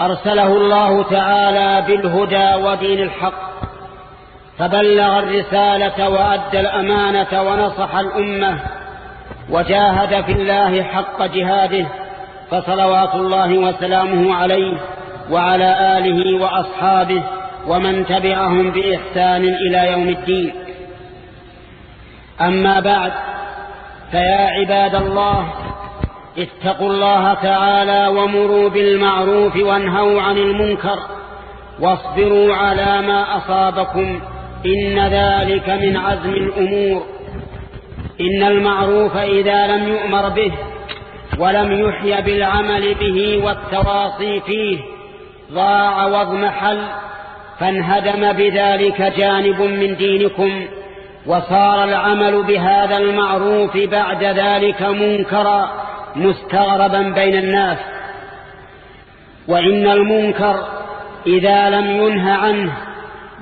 أرسله الله تعالى بالهدى ودين الحق فبلغ الرسالة وأدى الأمانة ونصح الأمة وجاهد في الله حق جهاده فصلوات الله وسلامه عليه وعلى آله وأصحابه ومن تبعهم بإحسان إلى يوم الدين. أما بعد فيا عباد الله اتقوا الله تعالى ومروا بالمعروف وانهوا عن المنكر واصبروا على ما أصابكم إن ذلك من عزم الأمور إن المعروف إذا لم يؤمر به ولم يحي بالعمل به والتواصي فيه ضاع واضمحل فانهدم بذلك جانب من دينكم وصار العمل بهذا المعروف بعد ذلك منكرا مستغربا بين الناس وإن المنكر إذا لم ينه عنه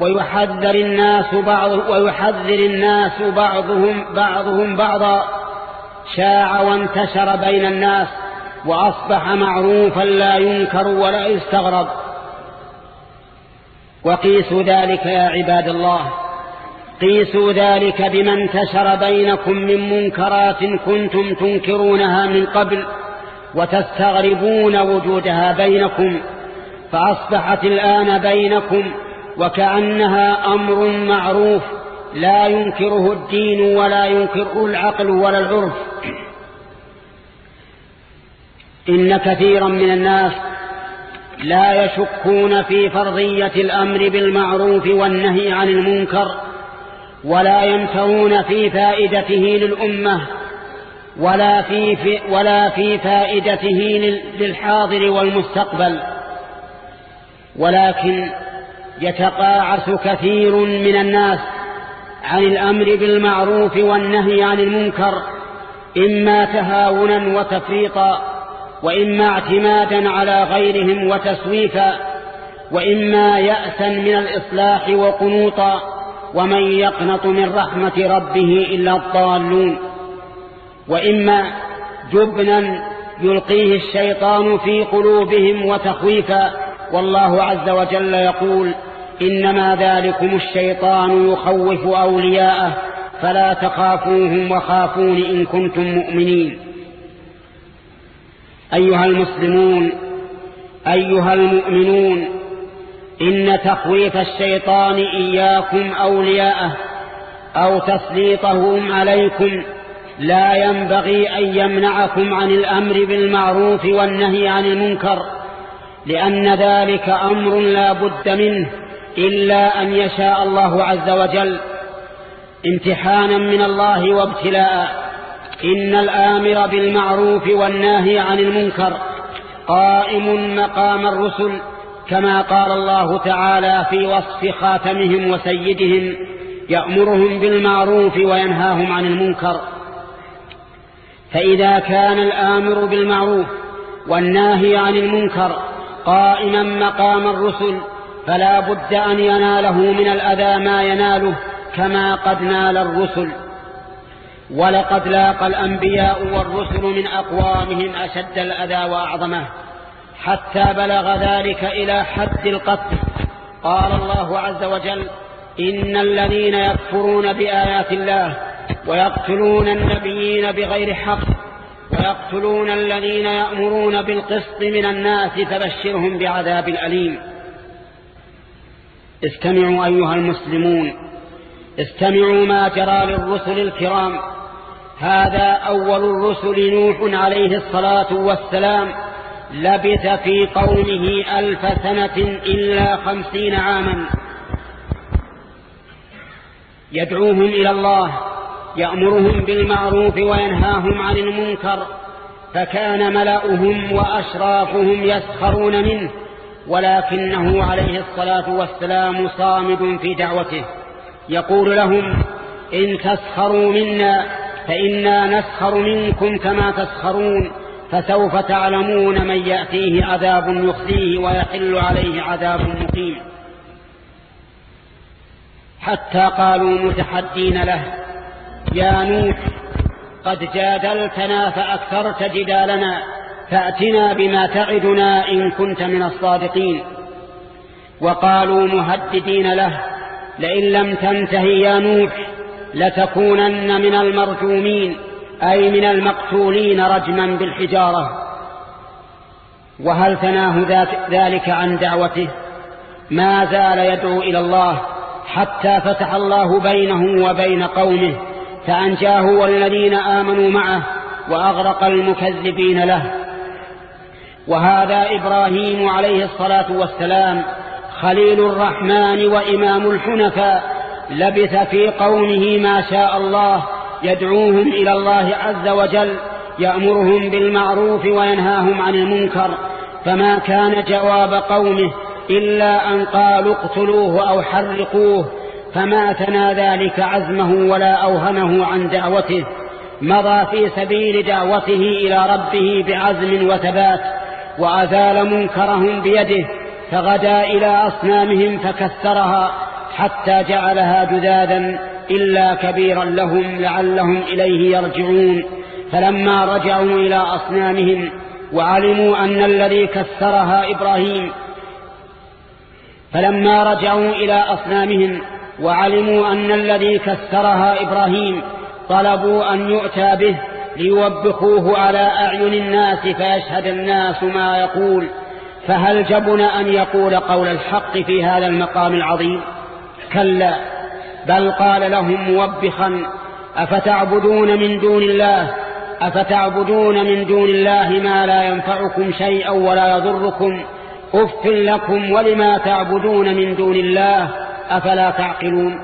ويحذر الناس بعض ويحذر الناس بعضهم بعضهم بعضا شاع وانتشر بين الناس وأصبح معروفا لا ينكر ولا يستغرب. وقيسوا ذلك يا عباد الله. قيسوا ذلك بما انتشر بينكم من منكرات كنتم تنكرونها من قبل وتستغربون وجودها بينكم فأصبحت الآن بينكم وكأنها أمر معروف لا ينكره الدين ولا ينكره العقل ولا العرف. إن كثيرا من الناس لا يشكون في فرضية الأمر بالمعروف والنهي عن المنكر ولا يمترون في فائدته للأمة ولا في, في ولا في فائدته للحاضر والمستقبل. ولكن يتقاعس كثير من الناس عن الأمر بالمعروف والنهي عن المنكر إما تهاونا وتفريطا وإما اعتمادا على غيرهم وتسويفا وإما يأسا من الإصلاح وقنوطا. ومن يقنط من رحمة ربه إلا الضالون. وإما جبنا يلقيه الشيطان في قلوبهم وتخويفا. والله عز وجل يقول إنما ذلكم الشيطان يخوف أولياءه فلا تخافوهم وخافون إن كنتم مؤمنين. أيها المسلمون أيها المؤمنون إن تخويف الشيطان إياكم أولياءه أو تسليطهم عليكم لا ينبغي أن يمنعكم عن الأمر بالمعروف والنهي عن المنكر لأن ذلك أمر لا بد منه إلا أن يشاء الله عز وجل. امتحانا من الله وابتلاء. إن الآمر بالمعروف والناهي عن المنكر قائم مقام الرسل. كما قال الله تعالى في وصف خاتمهم وسيدهم يأمرهم بالمعروف وينهاهم عن المنكر. فإذا كان الآمر بالمعروف والناهي عن المنكر قائما مقام الرسل فلا بد أن يناله من الأذى ما يناله كما قد نال الرسل. ولقد لاقى الأنبياء والرسل من أقوامهم أشد الأذى وأعظمه. حتى بلغ ذلك إلى حد القتل. قال الله عز وجل إن الذين يكفرون بآيات الله ويقتلون النبيين بغير حق ويقتلون الذين يأمرون بالقسط من الناس فبشرهم بعذاب أليم. استمعوا أيها المسلمون استمعوا ما جرى للرسل الكرام. هذا أول الرسل نوح عليه الصلاة والسلام لبث في قومه ألف سنة إلا خمسين عاما. يدعوهم إلى الله يأمرهم بالمعروف وينهاهم عن المنكر فكان ملأهم وأشرافهم يسخرون منه ولكنه عليه الصلاة والسلام صامد في دعوته. يقول لهم إن تسخروا منا فإنا نسخر منكم كما تسخرون. فسوف تعلمون من يأتيه عذاب يخزيه ويحل عليه عذاب مقيم. حتى قالوا متحدين له يا نوح قد جادلتنا فأكثرت جدالنا فأتنا بما تعدنا إن كنت من الصادقين. وقالوا مهددين له لئن لم تنتهي يا نوح لتكونن من المرجومين. أي من المقتولين رجما بالحجارة. وهل ثناه ذلك عن دعوته؟ ما زال يدعو إلى الله حتى فتح الله بينه وبين قومه فأنجاه والذين آمنوا معه وأغرق المكذبين له. وهذا إبراهيم عليه الصلاة والسلام خليل الرحمن وإمام الحنفاء لبث في قومه ما شاء الله يدعوهم إلى الله عز وجل يأمرهم بالمعروف وينهاهم عن المنكر. فما كان جواب قومه إلا أن قالوا اقتلوه أو حرقوه فما ثنى ذلك عزمه ولا أوهمه عن دعوته. مضى في سبيل دعوته إلى ربه بعزم وثبات وأزال منكرهم بيده فغدا إلى أصنامهم فكسرها حتى جعلها جذاذا. إلا كبيرا لهم لعلهم إليه يرجعون. فلما رجعوا إلى أصنامهم وعلموا أن الذي كسرها إبراهيم فلما رجعوا إلى أصنامهم وعلموا أن الذي كسرها إبراهيم طلبوا أن يؤتى به ليوبخوه على أعين الناس فيشهد الناس ما يقول. فهل جبن أن يقول قول الحق في هذا المقام العظيم؟ كلا. بل قال لهم موبخا أفتعبدون من دون الله؟ أفتعبدون من دون الله ما لا ينفعكم شيئا ولا يضركم؟ أف لكم ولما تعبدون من دون الله؟ أفلا تعقلون؟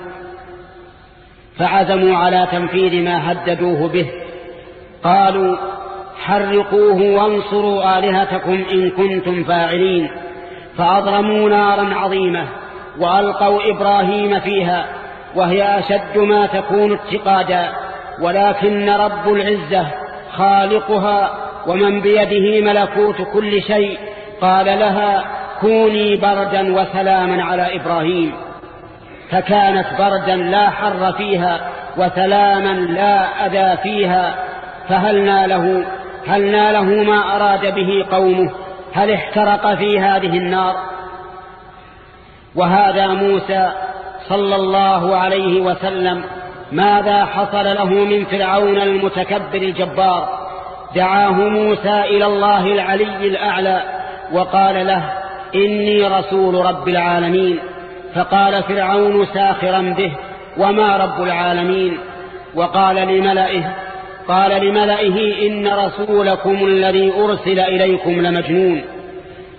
فعزموا على تنفيذ ما هددوه به. قالوا حرقوه وانصروا آلهتكم إن كنتم فاعلين. فأضرموا نارا عظيمة وألقوا إبراهيم فيها. وهي أشد ما تكون اتقادا ولكن رب العزة خالقها ومن بيده ملكوت كل شيء. قال لها كوني بردا وسلاما على إبراهيم. فكانت بردا لا حر فيها وسلاما لا أذى فيها. فهل ناله؟ هل ناله ما أراد به قومه؟ هل احترق في هذه النار؟ وهذا موسى صلى الله عليه وسلم ماذا حصل له من فرعون المتكبر الجبار؟ دعاه موسى إلى الله العلي الأعلى وقال له إني رسول رب العالمين. فقال فرعون ساخرا به وما رب العالمين؟ وقال لملئه قال لملئه إن رسولكم الذي أرسل إليكم لمجنون.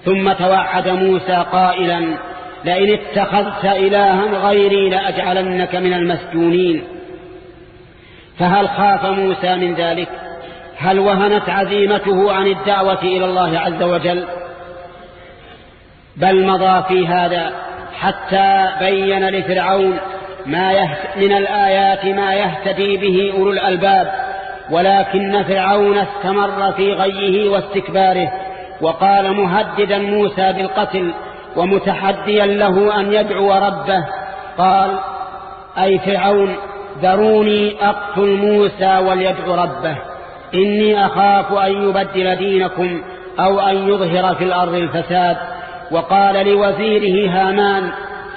ثم توعد موسى قائلا لئن اتخذت إلها غيري لأجعلنك من المسجونين. فهل خاف موسى من ذلك؟ هل وهنت عزيمته عن الدعوة إلى الله عز وجل؟ بل مضى في هذا حتى بين لفرعون ما من الآيات ما يهتدي به أولو الألباب ولكن فرعون استمر في غيه واستكباره وقال مهددا موسى بالقتل ومتحديا له أن يدعو ربه. قال أي فرعون ذروني أقتل موسى وليدعو ربه. إني أخاف أن يبدل دينكم أو أن يظهر في الأرض الفساد. وقال لوزيره هامان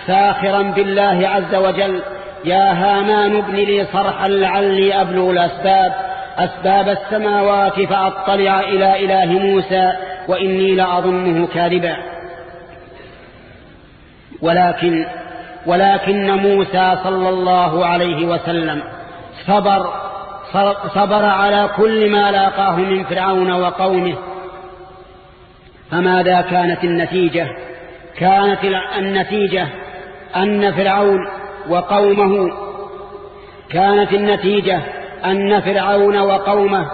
ساخرا بالله عز وجل يا هامان ابن لي صرحا لعلي أبلغ الأسباب. أسباب السماوات فأطلع إلى إله موسى وإني لأظنه كاذبا. ولكن ولكن موسى صلى الله عليه وسلم صبر صبر على كل ما لاقاه من فرعون وقومه. فماذا كانت النتيجة؟ كانت النتيجة أن فرعون وقومه كانت النتيجة أن فرعون وقومه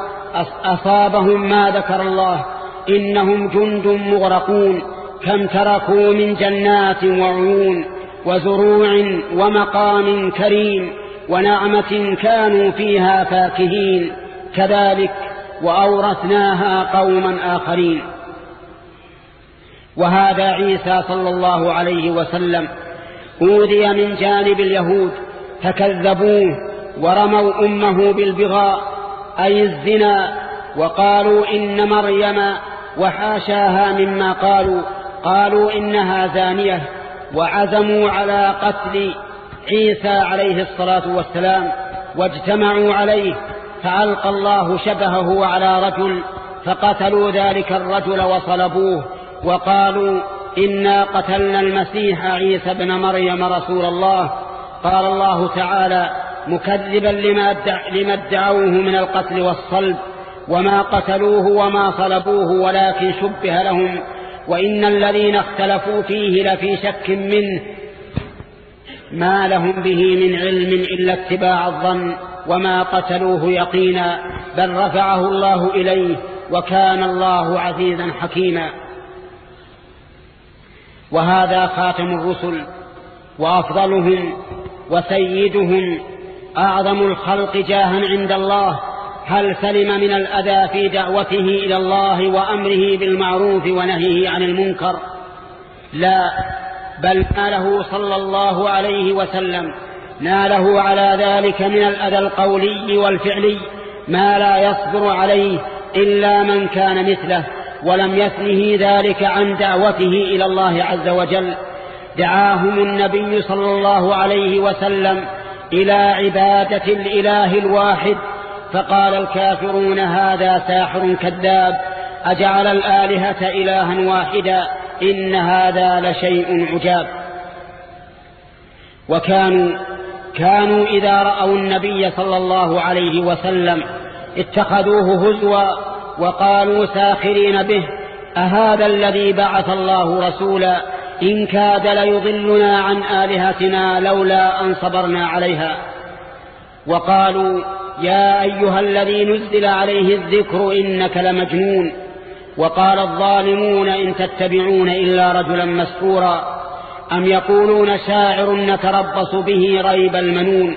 أصابهم ما ذكر الله إنهم جند مغرقون. كم تركوا من جنات وعيون وزروع ومقام كريم ونعمة كانوا فيها فاكهين. كذلك وأورثناها قوما آخرين. وهذا عيسى صلى الله عليه وسلم أوذي من جانب اليهود فكذبوه ورموا أمه بالبغاء أي الزنا وقالوا إن مريم وحاشاها مما قالوا قالوا إنها زانية وعزموا على قتل عيسى عليه الصلاة والسلام واجتمعوا عليه فألقى الله شبهه على رجل فقتلوا ذلك الرجل وصلبوه وقالوا إنا قتلنا المسيح عيسى بن مريم رسول الله. قال الله تعالى مكذبا لما ادعوه من القتل والصلب وما قتلوه وما صلبوه ولكن شبه لهم وإن الذين اختلفوا فيه لفي شك منه ما لهم به من علم إلا اتباع الظن وما قتلوه يقينا بل رفعه الله إليه وكان الله عزيزا حكيما. وهذا خاتم الرسل وأفضلهم وسيدهم أعظم الخلق جاها عند الله هل سلم من الأذى في دعوته إلى الله وأمره بالمعروف ونهيه عن المنكر؟ لا بل ناله صلى الله عليه وسلم. ناله على ذلك من الأذى القولي والفعلي ما لا يصبر عليه إلا من كان مثله ولم يثنه ذلك عن دعوته إلى الله عز وجل. دعاهم النبي صلى الله عليه وسلم إلى عبادة الإله الواحد فقال الكافرون هذا ساحر كذاب أجعل الآلهة إلها واحدا إن هذا لشيء عجاب. وكانوا كانوا إذا رأوا النبي صلى الله عليه وسلم اتخذوه هزوا وقالوا ساخرين به أهذا الذي بعث الله رسولا؟ إن كاد ليضلنا عن آلهتنا لولا أن صبرنا عليها. وقالوا يا أيها الذي نزل عليه الذكر إنك لمجنون وقال الظالمون إن تتبعون إلا رجلا مسكورا أم يقولون شاعر نتربص به ريب المنون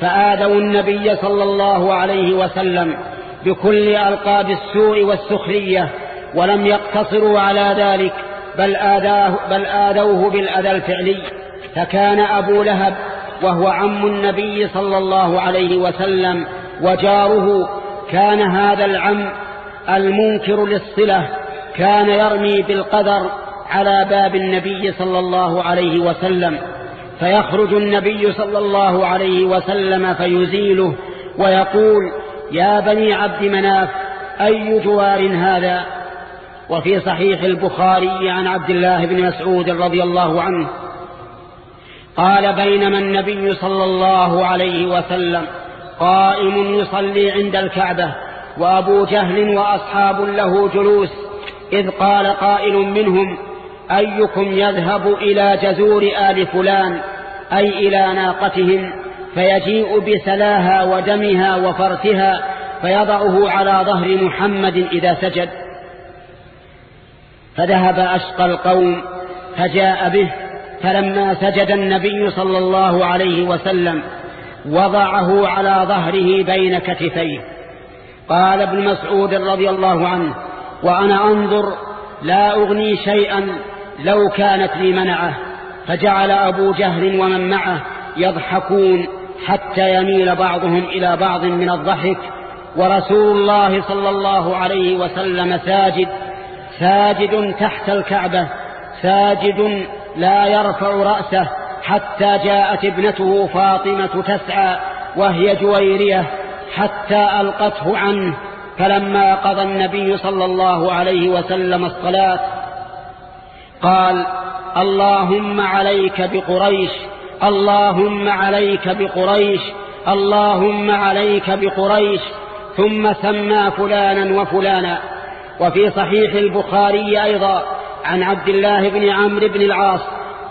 فآذوا النبي صلى الله عليه وسلم بكل ألقاب السوء والسخرية ولم يقتصروا على ذلك بل, آذاه بل آذوه بالأذى الفعلي فكان أبو لهب وهو عم النبي صلى الله عليه وسلم وجاره كان هذا العم المنكر للصلة كان يرمي بالقدر على باب النبي صلى الله عليه وسلم. فيخرج النبي صلى الله عليه وسلم فيزيله ويقول يا بني عبد مناف أي جوار هذا؟ وفي صحيح البخاري عن عبد الله بن مسعود رضي الله عنه قال بينما النبي صلى الله عليه وسلم قائم يصلي عند الكعبة وأبو جهل وأصحاب له جلوس إذ قال قائل منهم أيكم يذهب إلى جزور آل فلان أي إلى ناقتهم؟ فيجيء بسلاها ودمها وفرتها فيضعه على ظهر محمد إذا سجد. فذهب أشقى القوم فجاء به فلما سجد النبي صلى الله عليه وسلم وضعه على ظهره بين كتفيه. قال ابن مسعود رضي الله عنه وأنا أنظر لا أغني شيئا لو كانت لي منعة. فجعل أبو جهل ومن معه يضحكون حتى يميل بعضهم إلى بعض من الضحك. ورسول الله صلى الله عليه وسلم ساجد ساجد تحت الكعبة ساجد لا يرفع رأسه حتى جاءت ابنته فاطمة تسعى وهي جويرية حتى ألقته عنه فلما قضى النبي صلى الله عليه وسلم الصلاة قال اللهم عليك بقريش اللهم عليك بقريش اللهم عليك بقريش ثم سمى فلانا وفلانا. وفي صحيح البخاري أيضا عن عبد الله بن عمرو بن العاص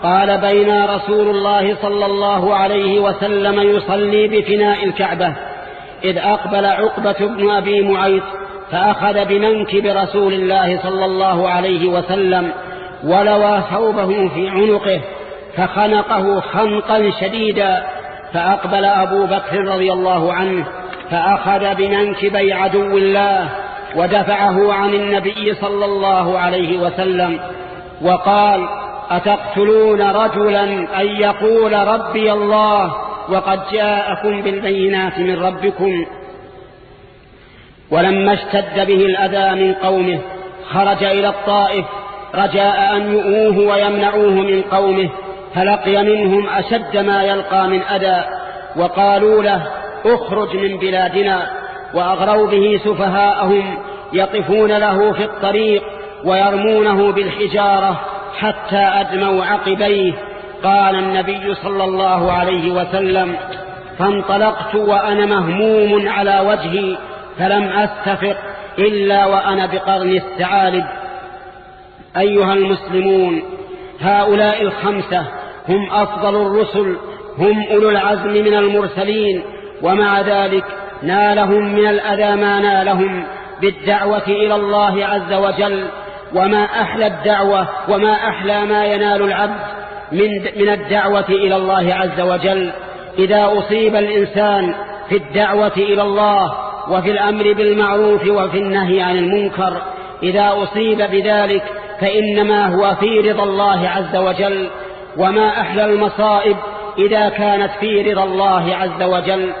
قال بين رسول الله صلى الله عليه وسلم يصلي بفناء الكعبة إذ أقبل عقبة بن أبي معيط فأخذ بمنكب رسول الله صلى الله عليه وسلم ولوى ثوبه في عنقه فخنقه خنقا شديدا فأقبل أبو بكر رضي الله عنه فأخذ بمنكبي عدو الله ودفعه عن النبي صلى الله عليه وسلم وقال أتقتلون رجلا أن يقول ربي الله وقد جاءكم بالبينات من ربكم. ولما اشتد به الأذى من قومه خرج إلى الطائف رجاء أن يؤوه ويمنعوه من قومه فلقي منهم أشد ما يلقى من أذى وقالوا له اخرج من بلادنا. وأغروا به سفهاءهم يقفون له في الطريق ويرمونه بالحجارة حتى أدموا عقبيه. قال النبي صلى الله عليه وسلم فانطلقت وأنا مهموم على وجهي فلم أستفق إلا وأنا بقرن الثعالب. أيها المسلمون هؤلاء الخمسة هم أفضل الرسل هم أولو العزم من المرسلين ومع ذلك نالهم من الأذى ما نالهم بالدعوة إلى الله عز وجل وما أحلى الدعوة وما أحلى ما ينال العبد من, من الدعوة إلى الله عز وجل. إذا أصيب الإنسان في الدعوة إلى الله وفي الأمر بالمعروف وفي النهي عن المنكر إذا أصيب بذلك فإنما هو في رضا الله عز وجل. وما أحلى المصائب إذا كانت في رضا الله عز وجل.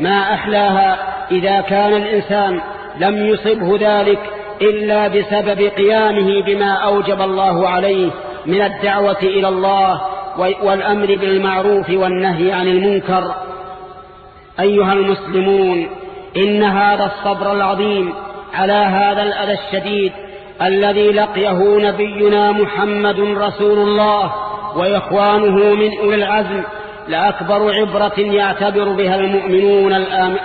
ما أحلاها إذا كان الإنسان لم يصبه ذلك إلا بسبب قيامه بما أوجب الله عليه من الدعوة إلى الله والأمر بالمعروف والنهي عن المنكر. أيها المسلمون إن هذا الصبر العظيم على هذا الأذى الشديد الذي لقيه نبينا محمد رسول الله وإخوانه من أولي العزم لأكبر عبرة يعتبر بها المؤمنون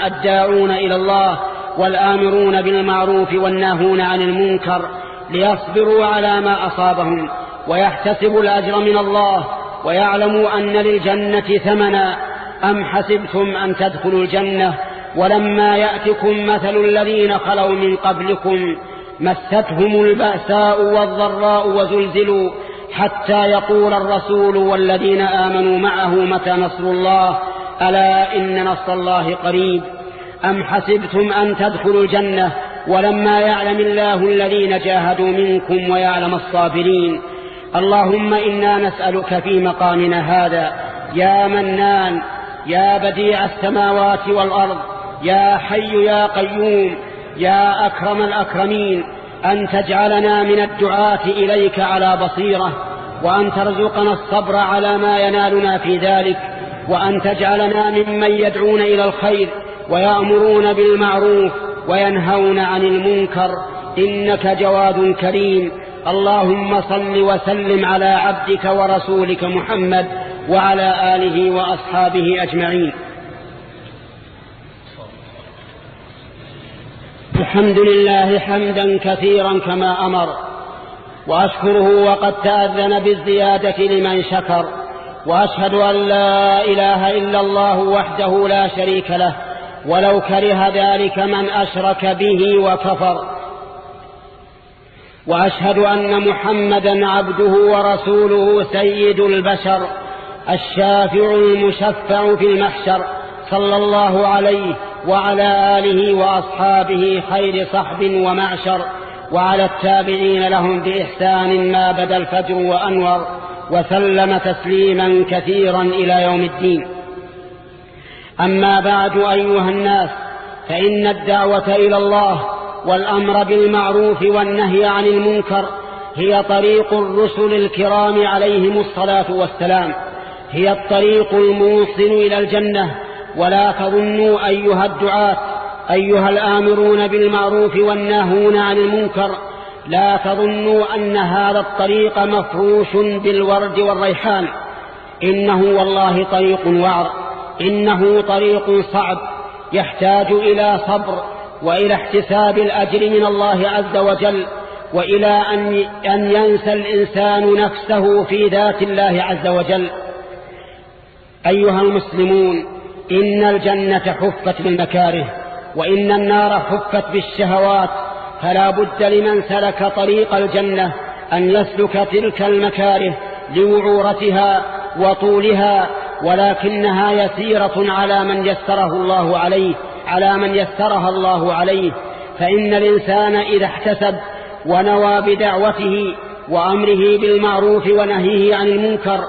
الداعون إلى الله والآمرون بالمعروف والناهون عن المنكر ليصبروا على ما أصابهم ويحتسبوا الأجر من الله ويعلموا أن للجنة ثمنا. أم حسبتم أن تدخلوا الجنة؟ ولما يأتكم مثل الذين خلوا من قبلكم مستهم البأساء والضراء وزلزلوا حتى يقول الرسول والذين آمنوا معه متى نصر الله ألا إن نصر الله قريب؟ أم حسبتم أن تدخلوا الجنة ولما يعلم الله الذين جاهدوا منكم ويعلم الصابرين؟ اللهم إنا نسألك في مقامنا هذا يا منان يا بديع السماوات والأرض يا حي يا قيوم يا أكرم الأكرمين أن تجعلنا من الدعاة إليك على بصيرة وأن ترزقنا الصبر على ما ينالنا في ذلك وأن تجعلنا ممن يدعون إلى الخير ويأمرون بالمعروف وينهون عن المنكر. إنك جواد كريم. اللهم صل وسلم على عبدك ورسولك محمد وعلى آله وأصحابه أجمعين. الحمد لله حمدا كثيرا كما أمر وأشكره وقد تأذن بالزيادة لمن شكر وأشهد أن لا إله إلا الله وحده لا شريك له ولو كره ذلك من أشرك به وكفر. وأشهد أن محمدا عبده ورسوله سيد البشر الشافع المشفع في المحشر صلى الله عليه وعلى آله وأصحابه خير صحب ومعشر وعلى التابعين لهم بإحسان ما بدا الفجر وأنور وسلم تسليما كثيرا إلى يوم الدين. أما بعد أيها الناس فإن الدعوة إلى الله والأمر بالمعروف والنهي عن المنكر هي طريق الرسل الكرام عليهم الصلاة والسلام هي الطريق الموصل إلى الجنة ولا تظنوا أيها الدعاة أيها الآمرون بالمعروف والناهون عن المنكر لا تظنوا أن هذا الطريق مفروش بالورد والريحان. إنه والله طريق وعر إنه طريق صعب يحتاج إلى صبر وإلى احتساب الأجر من الله عز وجل وإلى أن, أن ينسى الإنسان نفسه في ذات الله عز وجل. أيها المسلمون إن الجنة حفت بالمكاره وإن النار حفت بالشهوات فلا بد لمن سلك طريق الجنة أن يسلك تلك المكاره لوعورتها وطولها ولكنها يسيرة على من يسره الله عليه على من يسرها الله عليه. فإن الإنسان إذا احتسب ونوى بدعوته وأمره بالمعروف ونهيه عن المنكر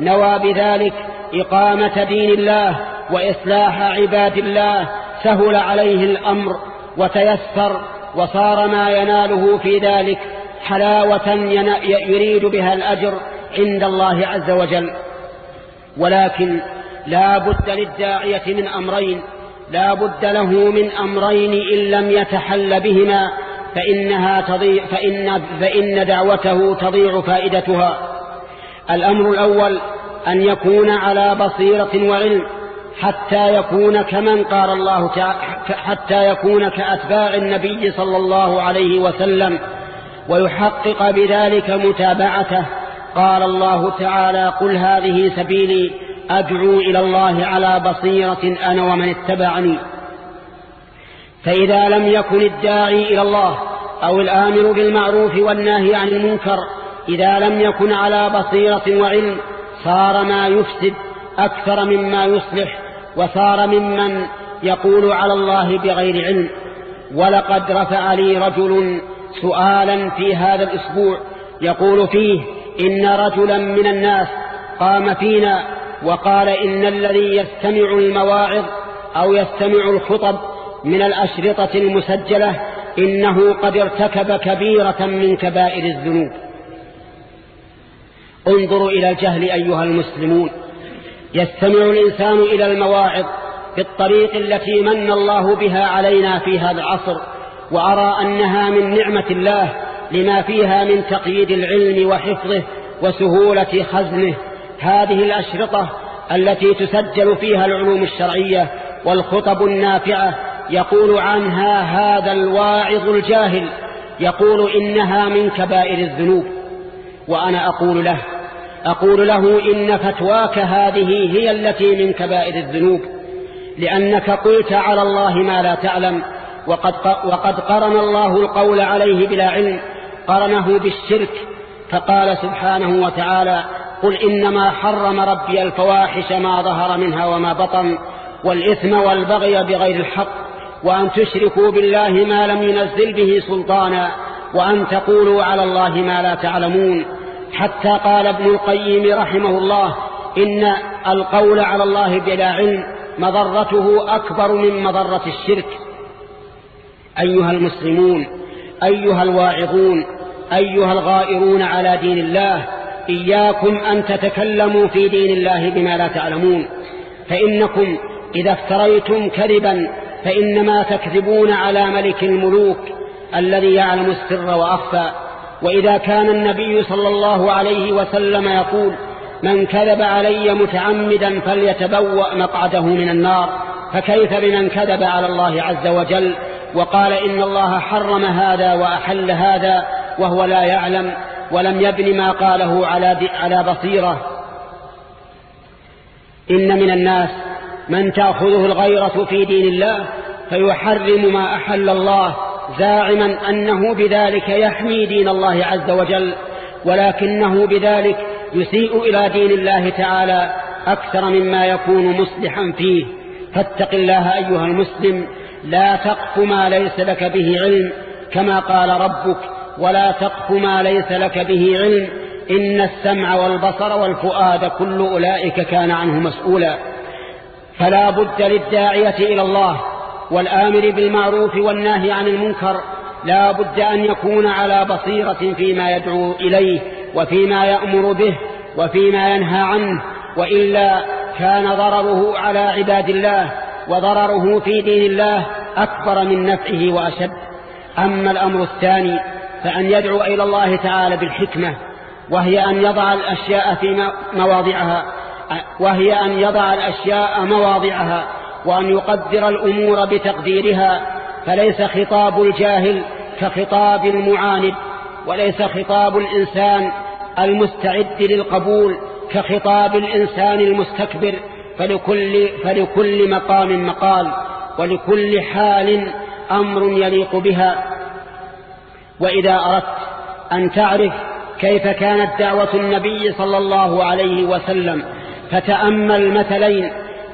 نوى بذلك إقامة دين الله وإصلاح عباد الله سهل عليه الأمر وتيسر وصار ما يناله في ذلك حلاوة يريد بها الأجر عند الله عز وجل. ولكن لا بد للداعية من أمرين لا بد له من أمرين إن لم يتحل بهما فإنها تضيع فإن, فإن دعوته تضيع فائدتها. الأمر الأول أن يكون على بصيرة وعلم حتى يكون كمن قال الله حتى يكون كأتباع النبي صلى الله عليه وسلم ويحقق بذلك متابعته. قال الله تعالى قل هذه سبيلي أدعو إلى الله على بصيرة أنا ومن اتبعني. فإذا لم يكن الداعي إلى الله أو الآمر بالمعروف والناهي عن المنكر إذا لم يكن على بصيرة وعلم صار ما يفسد أكثر مما يصلح. وصار ممن يقول على الله بغير علم. ولقد رفع لي رجل سؤالا في هذا الأسبوع يقول فيه إن رجلا من الناس قام فينا وقال إن الذي يستمع المواعظ أو يستمع الخطب من الأشرطة المسجلة إنه قد ارتكب كبيرة من كبائر الذنوب. انظروا إلى الجهل أيها المسلمون. يستمع الإنسان إلى المواعظ بالطريق التي من الله بها علينا في هذا العصر وأرى أنها من نعمة الله لما فيها من تقييد العلم وحفظه وسهولة خزنه. هذه الأشرطة التي تسجل فيها العلوم الشرعية والخطب النافعة يقول عنها هذا الواعظ الجاهل يقول إنها من كبائر الذنوب. وأنا أقول له أقول له إن فتواك هذه هي التي من كبائر الذنوب لأنك قلت على الله ما لا تعلم وقد, وقد قرن الله القول عليه بلا علم قرنه بالشرك فقال سبحانه وتعالى قل إنما حرم ربي الفواحش ما ظهر منها وما بطن والإثم والبغي بغير الحق وأن تشركوا بالله ما لم ينزل به سلطانا وأن تقولوا على الله ما لا تعلمون. حتى قال ابن القيم رحمه الله إن القول على الله بلا علم مضرته أكبر من مضرة الشرك. أيها المسلمون أيها الواعظون أيها الغائرون على دين الله إياكم أن تتكلموا في دين الله بما لا تعلمون. فإنكم إذا افتريتم كذبا فإنما تكذبون على ملك الملوك الذي يعلم السر وأخفى. وإذا كان النبي صلى الله عليه وسلم يقول من كذب علي متعمدا فليتبوأ مقعده من النار. فكيف بمن كذب على الله عز وجل وقال إن الله حرم هذا وأحل هذا وهو لا يعلم ولم يبن ما قاله على, على بصيرة. إن من الناس من تأخذه الغيرة في دين الله فيحرم ما أحل الله زاعما أنه بذلك يحمي دين الله عز وجل ولكنه بذلك يسيء إلى دين الله تعالى أكثر مما يكون مصلحا فيه. فاتق الله أيها المسلم لا تقف ما ليس لك به علم كما قال ربك ولا تقف ما ليس لك به علم إن السمع والبصر والفؤاد كل أولئك كان عنه مسؤولا. فلا بد للداعية إلى الله والآمر بالمعروف والناهي عن المنكر لا بد أن يكون على بصيرة فيما يدعو إليه وفيما يأمر به وفيما ينهى عنه وإلا كان ضرره على عباد الله وضرره في دين الله أكبر من نفعه وأشد. أما الأمر الثاني فأن يدعو إلى الله تعالى بالحكمة وهي أن يضع الأشياء في مواضعها وهي أن يضع الأشياء مواضعها. وأن يقدر الأمور بتقديرها فليس خطاب الجاهل كخطاب المعاند وليس خطاب الإنسان المستعد للقبول كخطاب الإنسان المستكبر فلكل, فلكل مقام مقال ولكل حال أمر يليق بها. وإذا أردت أن تعرف كيف كانت دعوة النبي صلى الله عليه وسلم فتأمل مثلين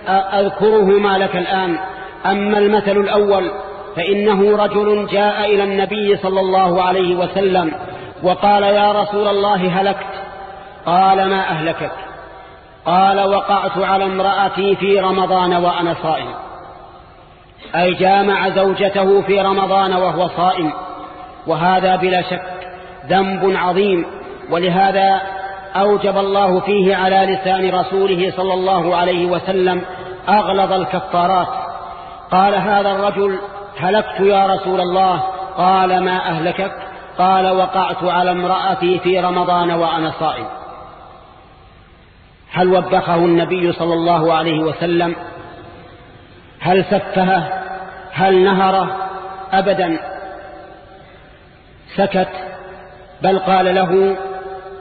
أذكرهما لك الآن. أما المثل الأول فإنه رجل جاء إلى النبي صلى الله عليه وسلم وقال يا رسول الله هلكت. قال ما أهلكك؟ قال وقعت على امرأتي في رمضان وأنا صائم. أي جامع زوجته في رمضان وهو صائم. وهذا بلا شك ذنب عظيم. ولهذا أوجب الله فيه على لسان رسوله صلى الله عليه وسلم أغلظ الكفارات. قال هذا الرجل هلكت يا رسول الله؟ قال ما أهلكك؟ قال وقعت على امرأتي في رمضان وأنا صائم. هل وبخه النبي صلى الله عليه وسلم؟ هل سفهه هل نهره؟ أبدا. سكت. بل قال له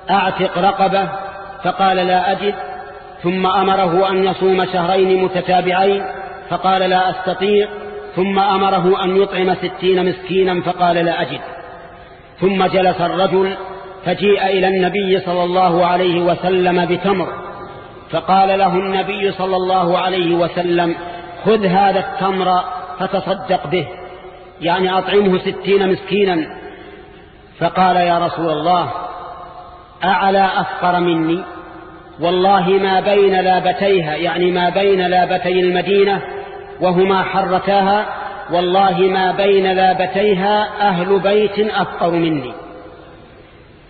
أعتق رقبة فقال لا أجد ثم أمره أن يصوم شهرين متتابعين فقال لا أستطيع ثم أمره أن يطعم ستين مسكينا فقال لا أجد. ثم جلس الرجل فجيء إلى النبي صلى الله عليه وسلم بتمر فقال له النبي صلى الله عليه وسلم خذ هذا التمر فتصدق به يعني أطعمه ستين مسكينا. فقال يا رسول الله أعلى أفقر مني. والله ما بين لابتيها يعني ما بين لابتي المدينة وهما حرتاها. والله ما بين لابتيها أهل بيت أفقر مني.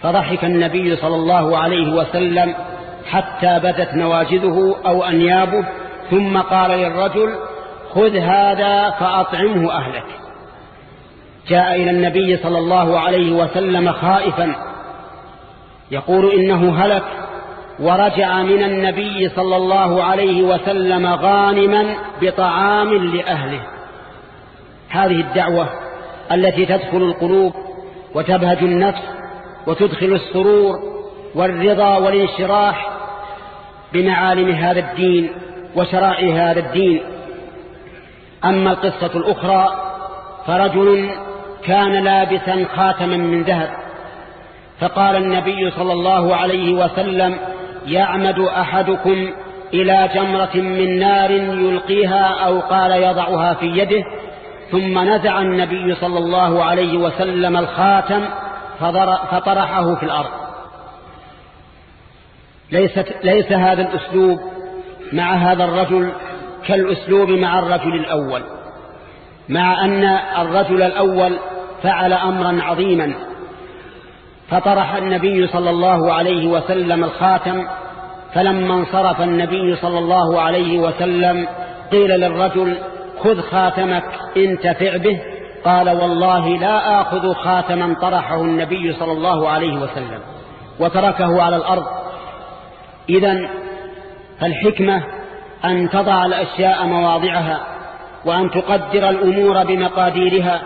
فضحك النبي صلى الله عليه وسلم حتى بدت نواجذه أو أنيابه ثم قال للرجل خذ هذا فأطعمه أهلك. جاء إلى النبي صلى الله عليه وسلم خائفا يقول إنه هلك ورجع من النبي صلى الله عليه وسلم غانما بطعام لأهله. هذه الدعوة التي تدخل القلوب وتبهج النفس وتدخل السرور والرضا والانشراح بمعالم هذا الدين وشرائع هذا الدين. أما القصة الأخرى فرجل كان لابسا خاتما من ذهب. فقال النبي صلى الله عليه وسلم يعمد أحدكم إلى جمرة من نار يلقيها أو قال يضعها في يده ثم نزع النبي صلى الله عليه وسلم الخاتم فطرحه في الأرض. ليست ليس هذا الأسلوب مع هذا الرجل كالأسلوب مع الرجل الأول مع أن الرجل الأول فعل أمرا عظيما. فطرح النبي صلى الله عليه وسلم الخاتم فلما انصرف النبي صلى الله عليه وسلم قيل للرجل خذ خاتمك انتفع به. قال والله لا آخذ خاتما طرحه النبي صلى الله عليه وسلم وتركه على الأرض. إذا فالحكمة أن تضع الأشياء مواضعها وأن تقدر الأمور بمقاديرها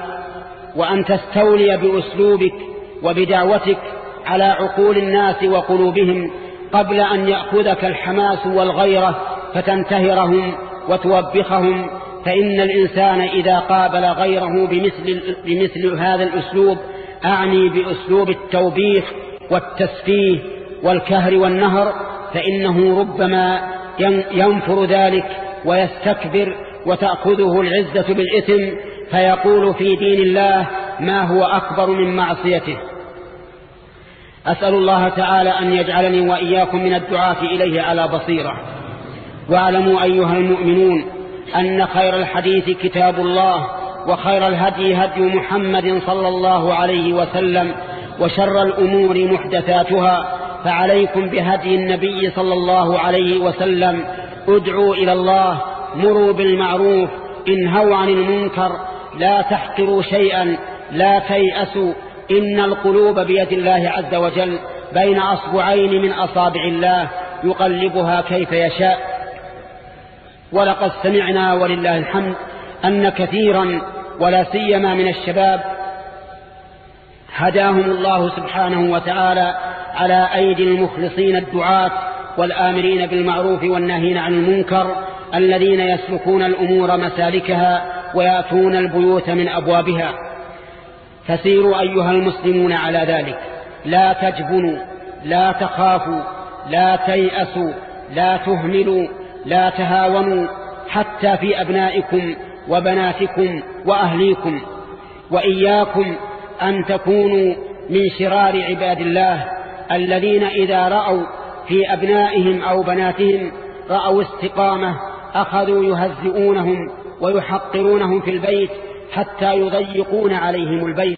وأن تستولي بأسلوبك وبدعوتك على عقول الناس وقلوبهم قبل أن يأخذك الحماس والغيرة فتنتهرهم وتوبخهم فإن الإنسان إذا قابل غيره بمثل, بمثل هذا الأسلوب أعني بأسلوب التوبيخ والتسفيه والكهر والنهر فإنه ربما ينفر ذلك ويستكبر وتأخذه العزة بالإثم فيقول في دين الله ما هو أكبر من معصيته؟ أسأل الله تعالى أن يجعلني وإياكم من الدعاة إليه على بصيرة. واعلموا أيها المؤمنون أن خير الحديث كتاب الله وخير الهدي هدي محمد صلى الله عليه وسلم وشر الأمور محدثاتها فعليكم بهدي النبي صلى الله عليه وسلم. ادعوا إلى الله مروا بالمعروف انهوا عن المنكر لا تحقروا شيئا لا تيأسوا. إن القلوب بيد الله عز وجل بين أصبعين من أصابع الله يقلبها كيف يشاء. ولقد سمعنا ولله الحمد أن كثيرا ولا سيما من الشباب هداهم الله سبحانه وتعالى على أيدي المخلصين الدعاة والآمرين بالمعروف والناهين عن المنكر الذين يسلكون الأمور مسالكها ويأتون البيوت من أبوابها. فسيروا أيها المسلمون على ذلك. لا تجبنوا لا تخافوا لا تيأسوا لا تهملوا لا تهاونوا حتى في أبنائكم وبناتكم وأهليكم. وإياكم أن تكونوا من شرار عباد الله الذين إذا رأوا في أبنائهم أو بناتهم رأوا استقامة أخذوا يهزئونهم ويحقرونهم في البيت حتى يضيقون عليهم البيت.